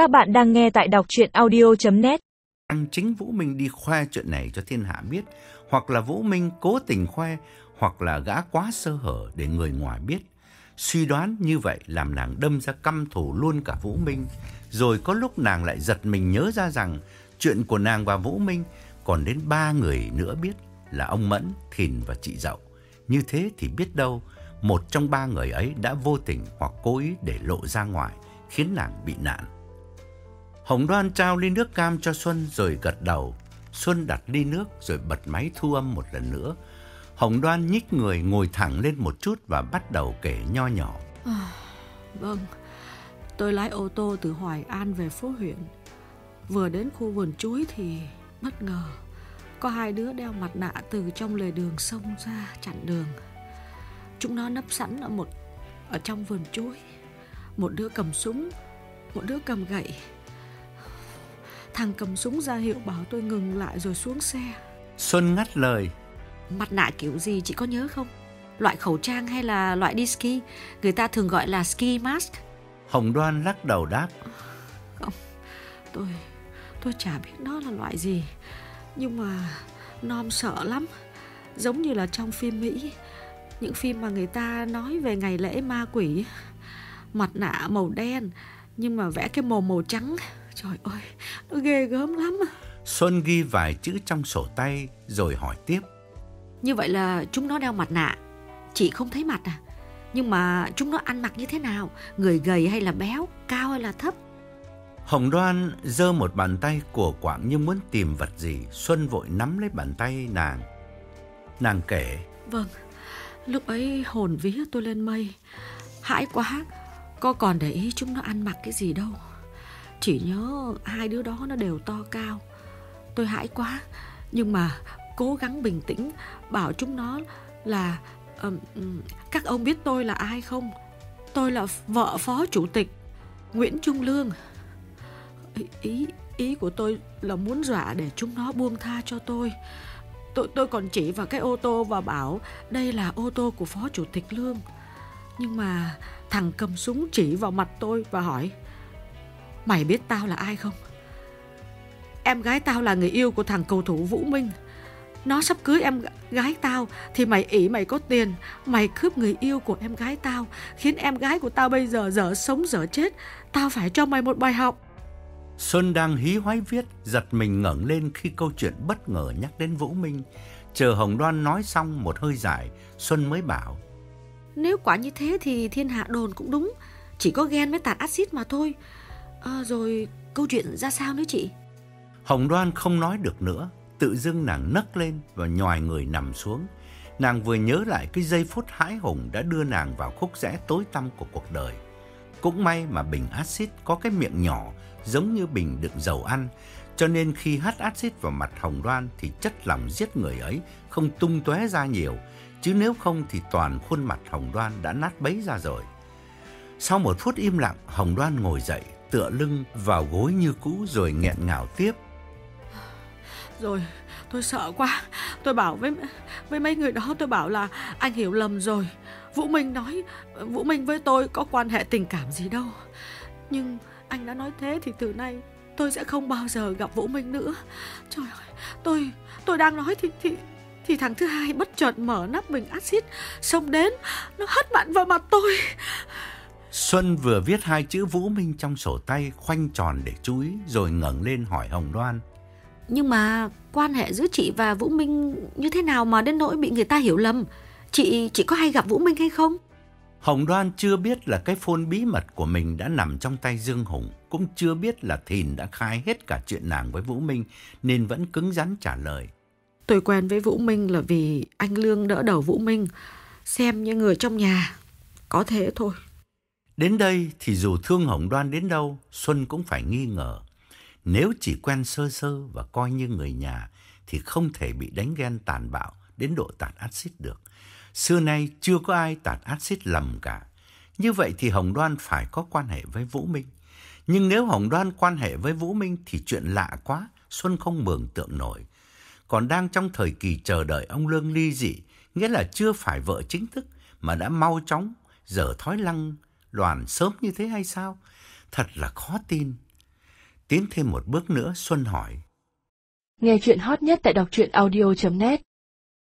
Các bạn đang nghe tại đọc chuyện audio.net Anh chính Vũ Minh đi khoe chuyện này cho thiên hạ biết, hoặc là Vũ Minh cố tình khoe, hoặc là gã quá sơ hở để người ngoài biết. Suy đoán như vậy làm nàng đâm ra căm thù luôn cả Vũ Minh. Rồi có lúc nàng lại giật mình nhớ ra rằng chuyện của nàng và Vũ Minh còn đến ba người nữa biết là ông Mẫn, Thìn và chị Dậu. Như thế thì biết đâu một trong ba người ấy đã vô tình hoặc cố ý để lộ ra ngoài, khiến nàng bị nạn. Hồng Đoan trao ly nước cam cho Xuân rồi gật đầu. Xuân đặt ly nước rồi bật máy thu âm một lần nữa. Hồng Đoan nhích người ngồi thẳng lên một chút và bắt đầu kể nho nhỏ. À, vâng, tôi lái ô tô từ Hoài An về phố huyện. Vừa đến khu vườn chuối thì bất ngờ có hai đứa đeo mặt nạ từ trong lề đường sông ra chặn đường. Chúng nó nấp sẵn ở một ở trong vườn chuối. Một đứa cầm súng, một đứa cầm gậy. Thằng cầm súng ra hiệu bảo tôi ngừng lại rồi xuống xe. Xuân ngắt lời. Mặt nạ kiểu gì chị có nhớ không? Loại khẩu trang hay là loại đi ski? Người ta thường gọi là ski mask. Hồng Đoan lắc đầu đáp. Không, tôi tôi chả biết nó là loại gì. Nhưng mà non sợ lắm. Giống như là trong phim Mỹ. Những phim mà người ta nói về ngày lễ ma quỷ. Mặt nạ màu đen nhưng mà vẽ cái mồm màu trắng. Trời ơi, nó ghê gớm lắm. Xuân ghi vài chữ trong sổ tay rồi hỏi tiếp. Như vậy là chúng nó đeo mặt nạ. Chị không thấy mặt à? Nhưng mà chúng nó ăn mặc như thế nào? Người gầy hay là béo? Cao hay là thấp? Hồng Đoan giơ một bàn tay của quạng như muốn tìm vật gì. Xuân vội nắm lấy bàn tay nàng. Nàng kể. Vâng, lúc ấy hồn vía tôi lên mây. Hãi quá, có còn để ý chúng nó ăn mặc cái gì đâu. Chỉ nhớ hai đứa đó nó đều to cao. Tôi hãi quá, nhưng mà cố gắng bình tĩnh bảo chúng nó là um, các ông biết tôi là ai không? Tôi là vợ phó chủ tịch Nguyễn Trung Lương. Ý, ý ý của tôi là muốn dọa để chúng nó buông tha cho tôi. Tôi tôi còn chỉ vào cái ô tô và bảo đây là ô tô của phó chủ tịch Lương. Nhưng mà thằng cầm súng chỉ vào mặt tôi và hỏi Mày biết tao là ai không? Em gái tao là người yêu của thằng cầu thủ Vũ Minh. Nó sắp cưới em gái tao thì mày ỷ mày có tiền, mày cướp người yêu của em gái tao, khiến em gái của tao bây giờ dở sống dở chết. Tao phải cho mày một bài học. Xuân đang hí hoái viết, giật mình ngẩng lên khi câu chuyện bất ngờ nhắc đến Vũ Minh. Chờ Hồng Đoan nói xong một hơi dài, Xuân mới bảo. Nếu quả như thế thì thiên hạ đồn cũng đúng, chỉ có ghen với tạt axit mà thôi. À, rồi câu chuyện ra sao nữa chị? Hồng Đoan không nói được nữa, tự dưng nàng nấc lên và nhòi người nằm xuống. Nàng vừa nhớ lại cái giây phút hãi hùng đã đưa nàng vào khúc rẽ tối tăm của cuộc đời. Cũng may mà bình axit có cái miệng nhỏ giống như bình đựng dầu ăn, cho nên khi hắt axit vào mặt Hồng Đoan thì chất lỏng giết người ấy không tung tóe ra nhiều, chứ nếu không thì toàn khuôn mặt Hồng Đoan đã nát bấy ra rồi. Sau một phút im lặng, Hồng Đoan ngồi dậy, tựa lưng vào gối như cũ rồi nghẹn ngào tiếp. Rồi, tôi sợ quá. Tôi bảo với với mấy người đó tôi bảo là anh hiểu lầm rồi. Vũ Minh nói Vũ Minh với tôi có quan hệ tình cảm gì đâu. Nhưng anh đã nói thế thì từ nay tôi sẽ không bao giờ gặp Vũ Minh nữa. Trời ơi, tôi tôi đang nói thì thì thì thằng thứ hai bất chợt mở nắp bình axit xông đến, nó hất bạn vào mặt tôi. Xuân vừa viết hai chữ Vũ Minh trong sổ tay khoanh tròn để chú ý rồi ngẩng lên hỏi Hồng Đoan. Nhưng mà quan hệ giữa chị và Vũ Minh như thế nào mà đến nỗi bị người ta hiểu lầm? Chị chỉ có hay gặp Vũ Minh hay không? Hồng Đoan chưa biết là cái phone bí mật của mình đã nằm trong tay Dương Hùng, cũng chưa biết là Thìn đã khai hết cả chuyện nàng với Vũ Minh nên vẫn cứng rắn trả lời. Tôi quen với Vũ Minh là vì anh Lương đỡ đầu Vũ Minh, xem như người trong nhà. Có thế thôi. Đến đây thì dù thương Hồng Đoan đến đâu, Xuân cũng phải nghi ngờ. Nếu chỉ quen sơ sơ và coi như người nhà thì không thể bị đánh ghen tàn bạo đến độ tạt axit được. Xưa nay chưa có ai tạt axit lầm cả. Như vậy thì Hồng Đoan phải có quan hệ với Vũ Minh. Nhưng nếu Hồng Đoan quan hệ với Vũ Minh thì chuyện lạ quá, Xuân không mường tượng nổi. Còn đang trong thời kỳ chờ đợi ông Lương ly dị, nghĩa là chưa phải vợ chính thức mà đã mau chóng dở thói lăng loàn sớm như thế hay sao? Thật là khó tin. Tiến thêm một bước nữa, Xuân hỏi. Nghe chuyện hot nhất tại đọc truyện audio.net